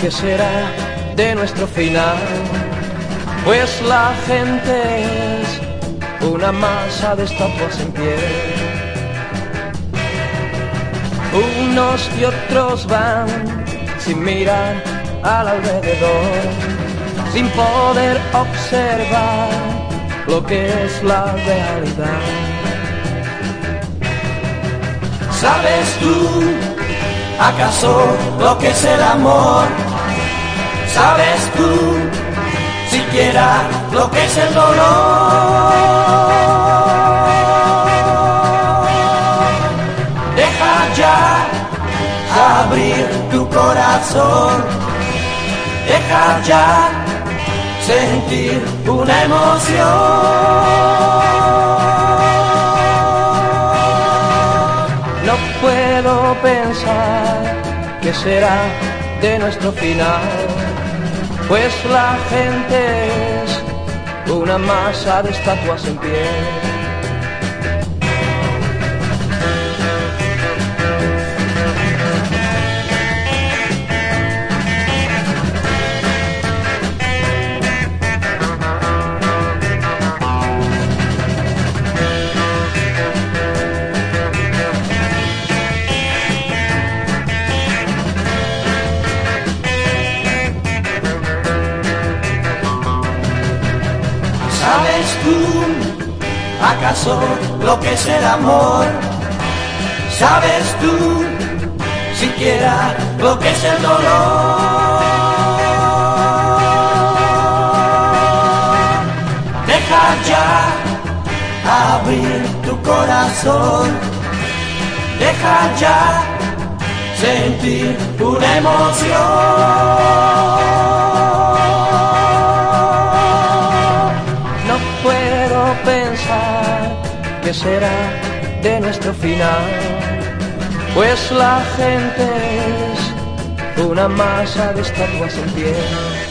qué será de nuestro final, pues la gente es una masa de estatuas en pie. Unos y otros van sin mirar al alrededor, sin poder observar lo que es la realidad. ¿Sabes tú acaso lo que es el amor? ¿Sabes tú siquiera lo que es el dolor? Deja ya abrir tu corazón, deja ya sentir una emoción. Pensar qué será de nuestro final, pues la gente es una masa de estatuas en pie. ¿Sabes tú acaso lo que es el amor? ¿Sabes tú siquiera lo que es el dolor? Deja ya abrir tu corazón, deja ya sentir una emoción. Qué será de nuestro final, pues la gente es una masa de estatuas en pie.